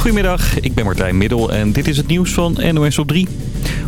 Goedemiddag, ik ben Martijn Middel en dit is het nieuws van NOS op 3.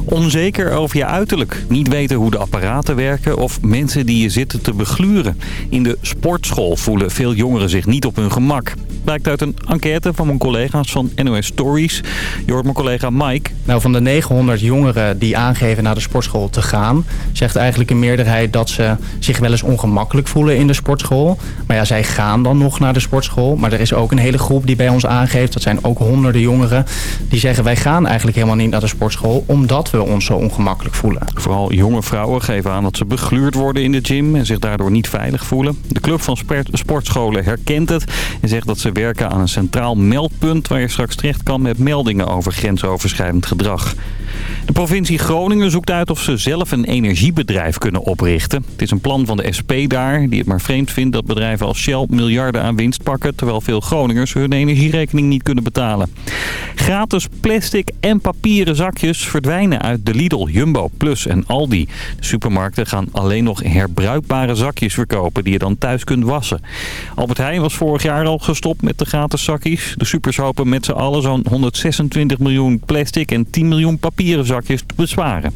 Onzeker over je uiterlijk. Niet weten hoe de apparaten werken of mensen die je zitten te begluren. In de sportschool voelen veel jongeren zich niet op hun gemak. Blijkt uit een enquête van mijn collega's van NOS Stories. Je hoort mijn collega Mike. Nou, van de 900 jongeren die aangeven naar de sportschool te gaan... zegt eigenlijk een meerderheid dat ze zich wel eens ongemakkelijk voelen in de sportschool. Maar ja, zij gaan dan nog naar de sportschool. Maar er is ook een hele groep die bij ons aangeeft... dat zijn ook honderden jongeren die zeggen... wij gaan eigenlijk helemaal niet naar de sportschool... omdat we ons zo ongemakkelijk voelen. Vooral jonge vrouwen geven aan dat ze begluurd worden in de gym... en zich daardoor niet veilig voelen. De club van sportscholen herkent het en zegt dat ze werken aan een centraal meldpunt... waar je straks terecht kan met meldingen over grensoverschrijdend gedrag. De provincie Groningen zoekt uit of ze zelf een energiebedrijf kunnen oprichten. Het is een plan van de SP daar, die het maar vreemd vindt dat bedrijven als Shell miljarden aan winst pakken... terwijl veel Groningers hun energierekening niet kunnen betalen. Gratis plastic en papieren zakjes verdwijnen uit de Lidl, Jumbo, Plus en Aldi. De supermarkten gaan alleen nog herbruikbare zakjes verkopen die je dan thuis kunt wassen. Albert Heijn was vorig jaar al gestopt met de gratis zakjes. De supers hopen met z'n allen zo'n 126 miljoen plastic en 10 miljoen papieren zakjes te bezwaren.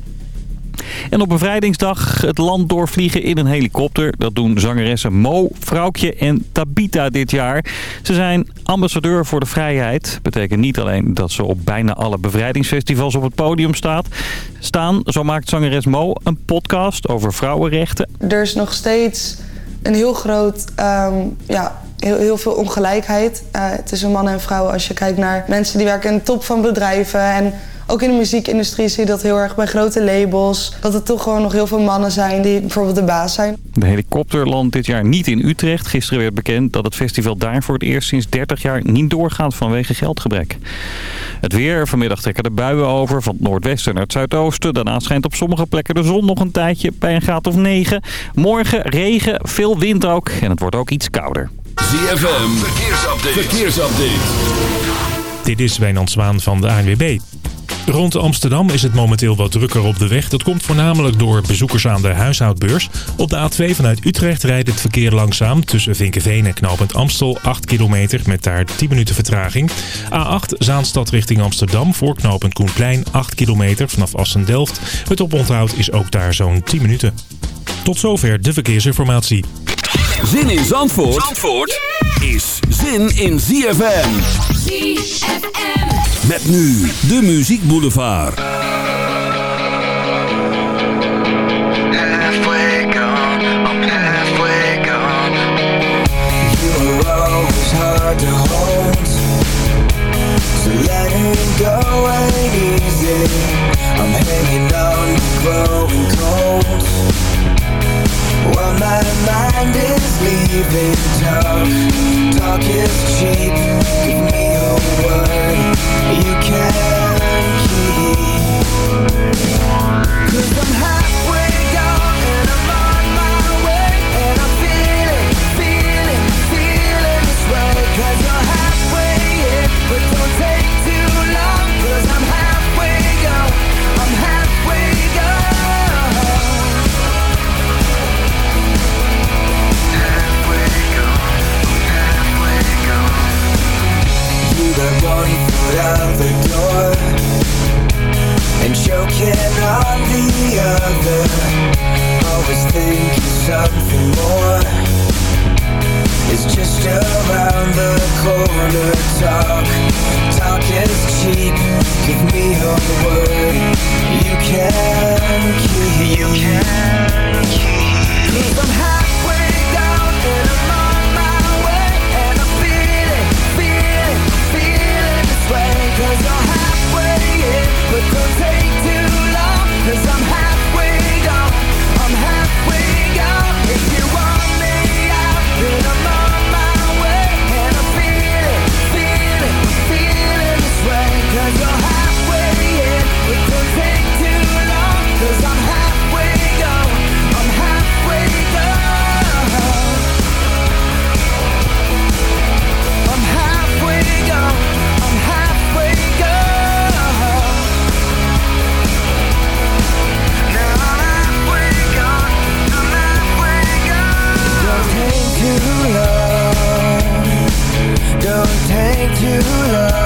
En op bevrijdingsdag het land doorvliegen in een helikopter. Dat doen zangeressen Mo, Vrouwtje en Tabita dit jaar. Ze zijn ambassadeur voor de vrijheid. Betekent niet alleen dat ze op bijna alle bevrijdingsfestivals op het podium staat, staan. Zo maakt zangeres Mo een podcast over vrouwenrechten. Er is nog steeds een heel groot... Um, ja, Heel, veel ongelijkheid uh, tussen mannen en vrouwen. Als je kijkt naar mensen die werken in de top van bedrijven... en ook in de muziekindustrie zie je dat heel erg bij grote labels. Dat er toch gewoon nog heel veel mannen zijn die bijvoorbeeld de baas zijn. De helikopter landt dit jaar niet in Utrecht. Gisteren werd bekend dat het festival daar voor het eerst sinds 30 jaar niet doorgaat vanwege geldgebrek. Het weer. Vanmiddag trekken de buien over van het noordwesten naar het zuidoosten. Daarna schijnt op sommige plekken de zon nog een tijdje bij een graad of 9. Morgen regen, veel wind ook en het wordt ook iets kouder. ZFM, verkeersupdate. verkeersupdate. Dit is Wijnand Zwaan van de ANWB. Rond Amsterdam is het momenteel wat drukker op de weg. Dat komt voornamelijk door bezoekers aan de huishoudbeurs. Op de A2 vanuit Utrecht rijdt het verkeer langzaam tussen Vinkenveen en Knopend Amstel 8 kilometer met daar 10 minuten vertraging. A8 Zaanstad richting Amsterdam voor Knopend Koenplein 8 kilometer vanaf Assen-Delft. Het oponthoud is ook daar zo'n 10 minuten. Tot zover de verkeersinformatie. Zin in Zandvoort, Zandvoort is zin in ZFM. ZFM. Met nu de Muziek Boulevard. Halfway gone, I'm halfway gone. You were always hard to hold. So letting go ain't easy. I'm hanging on, growing cold. While my mind is leaving talk Talk is cheap Cause I'm high. Got one foot out the door And choking on the other Always thinking something more. Is just around the corner Talk, talk is cheap. Give me a word. You can keep You can keep. Cause I'm to love.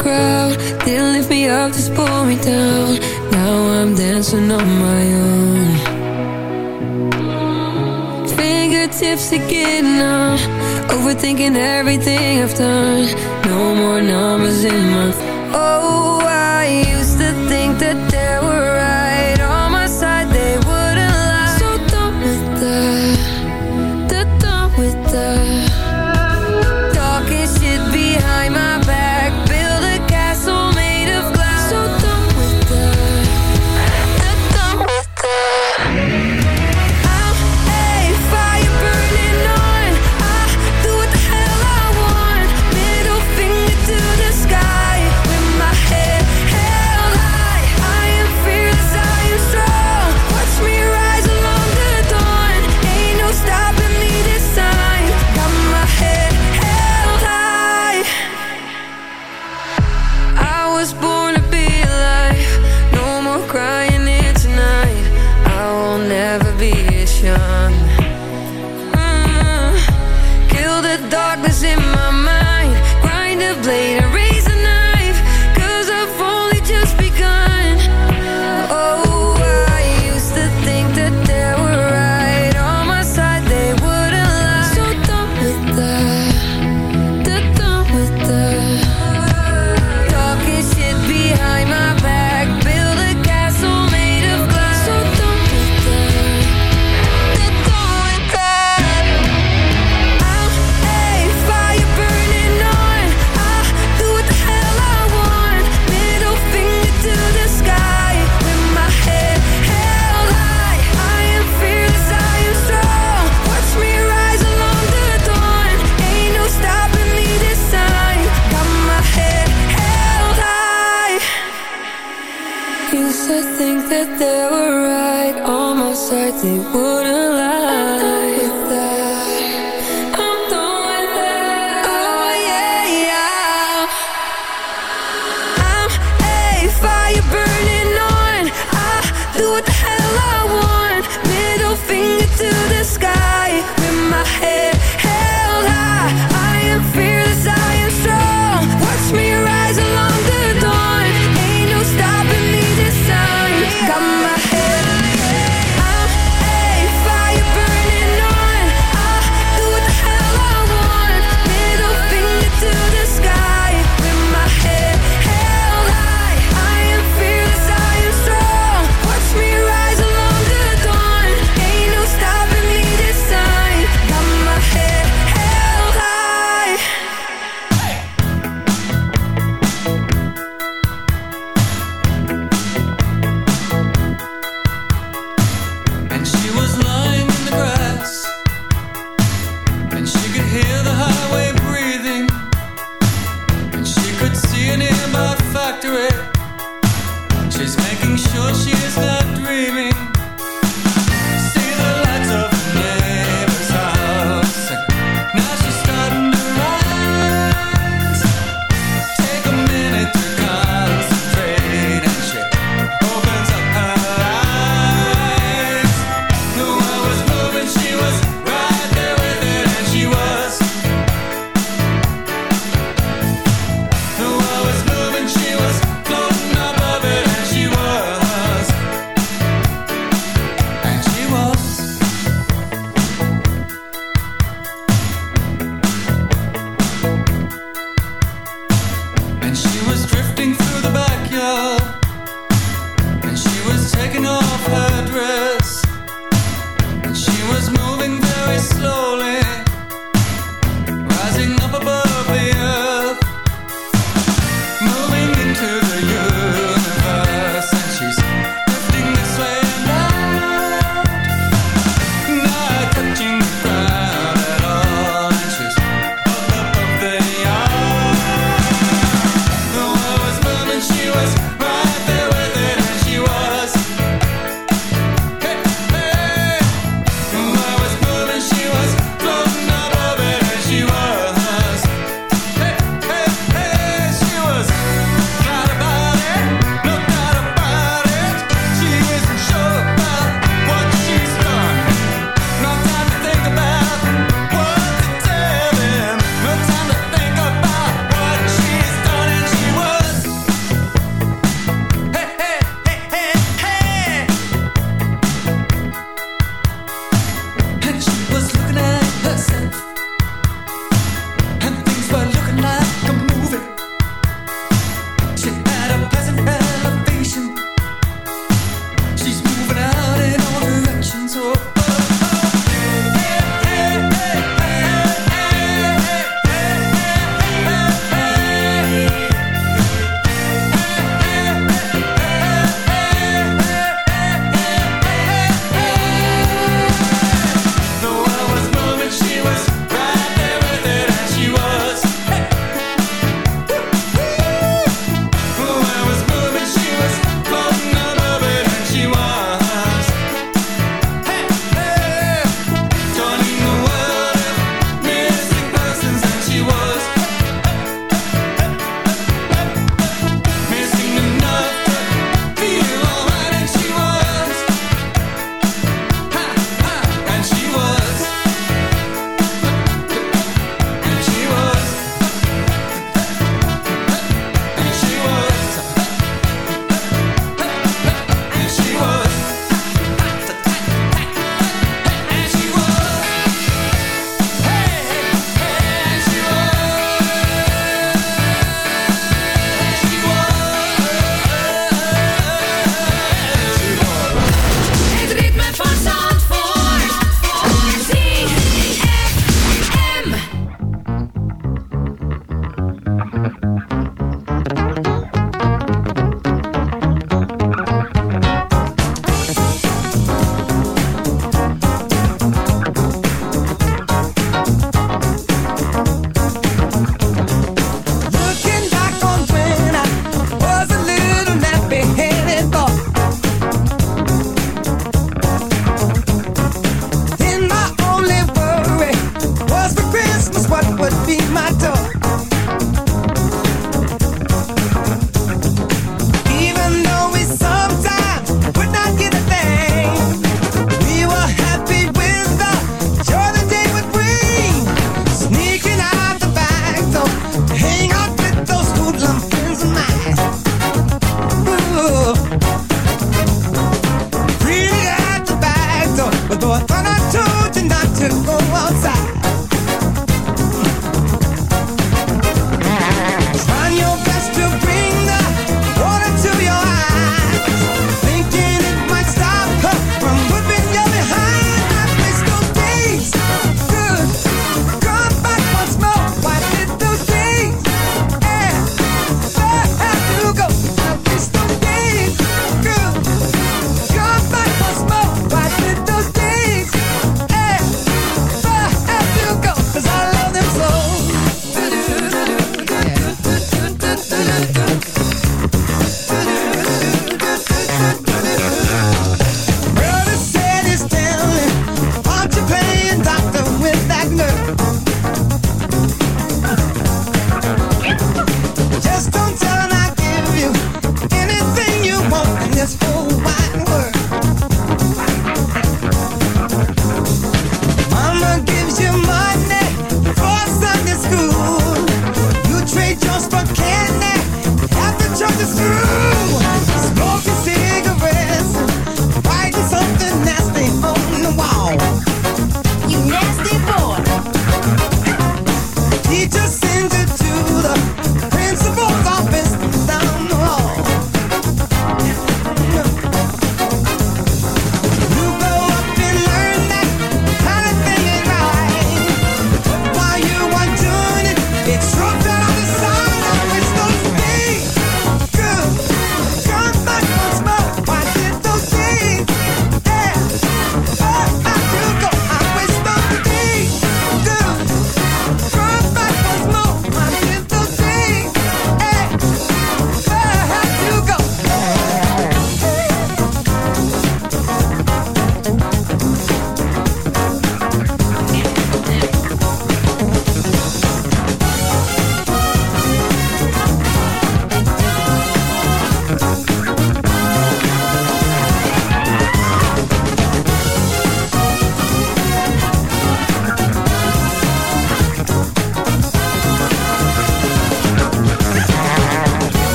crowd. They lift me up, just pull me down. Now I'm dancing on my own. Fingertips are getting on Overthinking everything I've done. No more numbers in my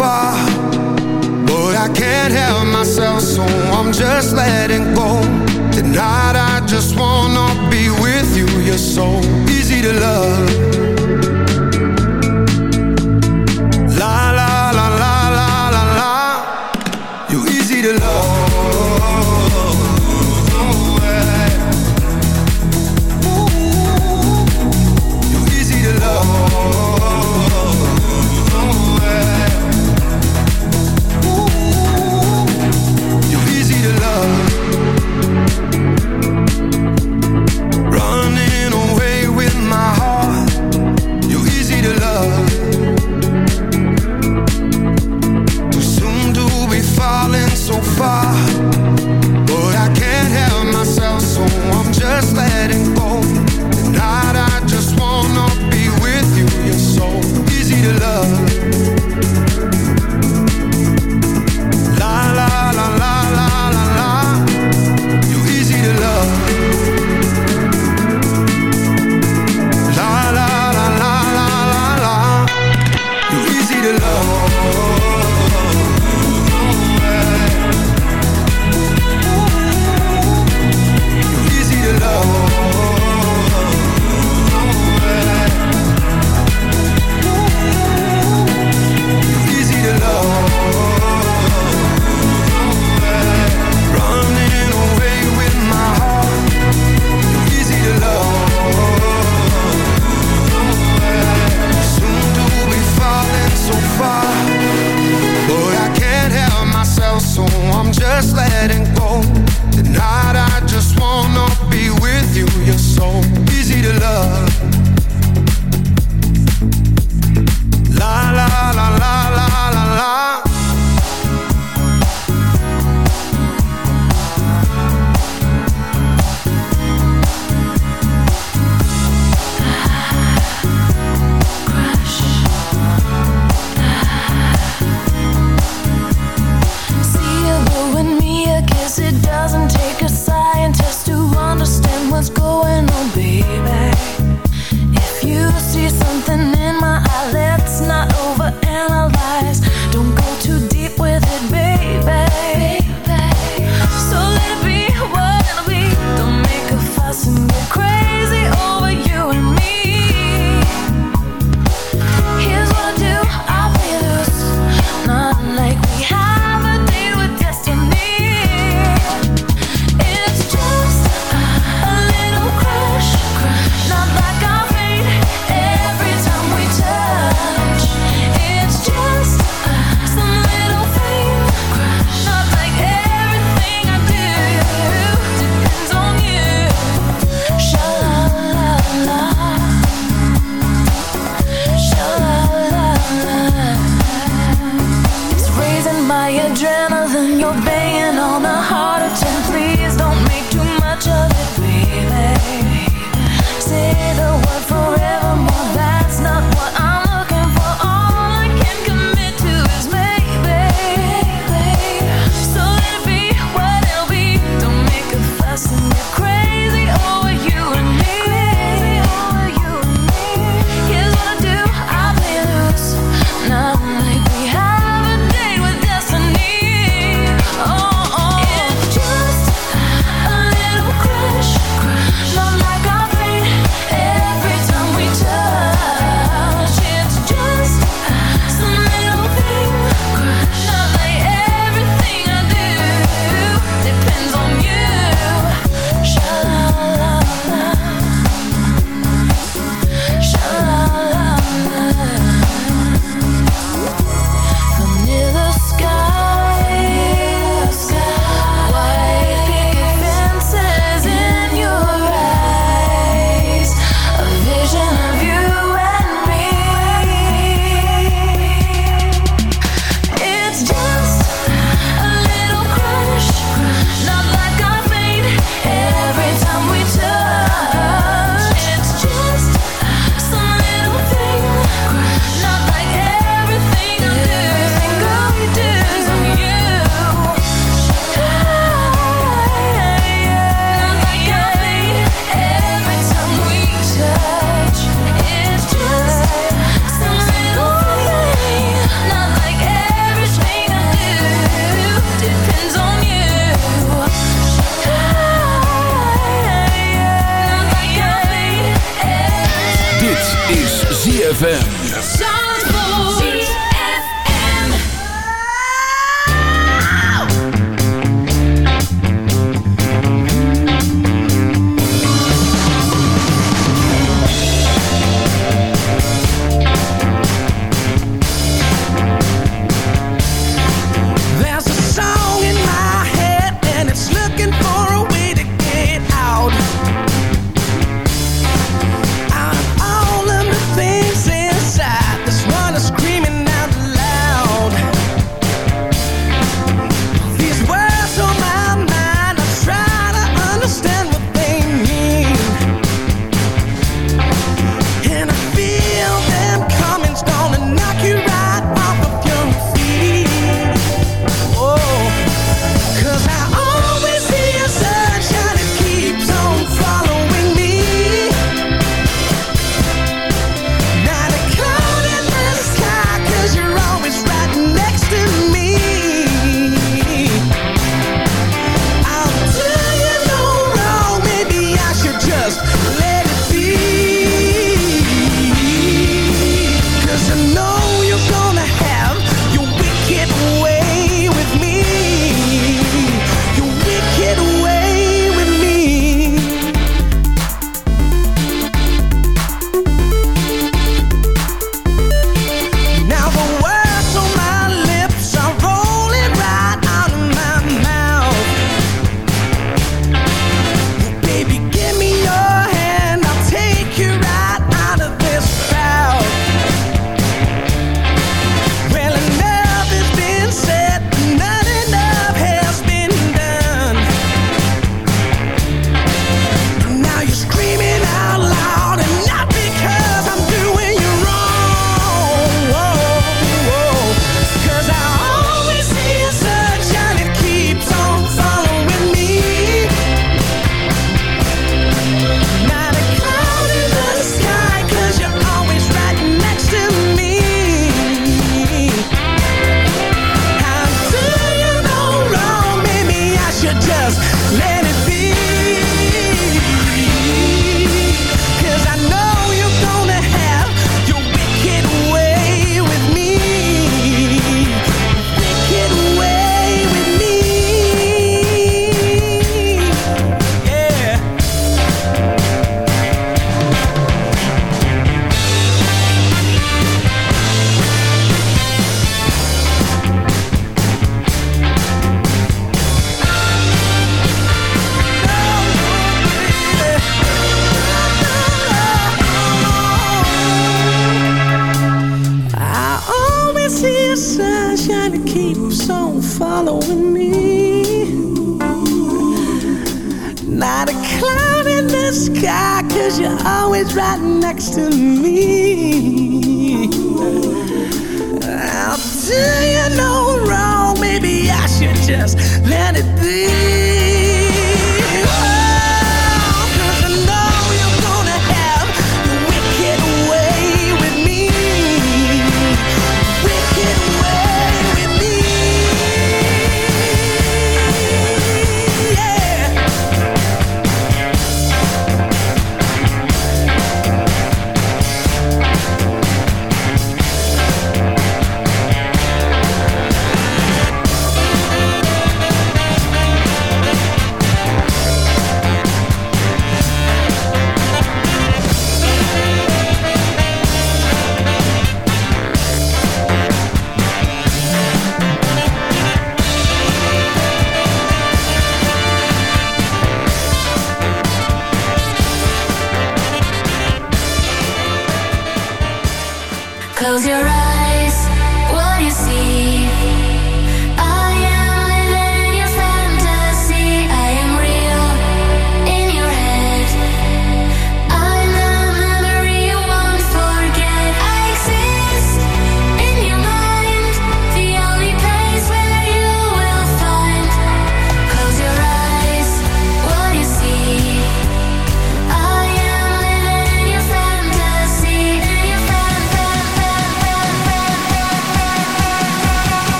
far But I can't help myself So I'm just letting go. Tonight I just wanna be with you You're so easy to love. La la la la la la la. You're easy to love. just letting go. Tonight I just wanna be with you. You're so easy to love.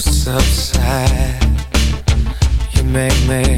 Subside. You make me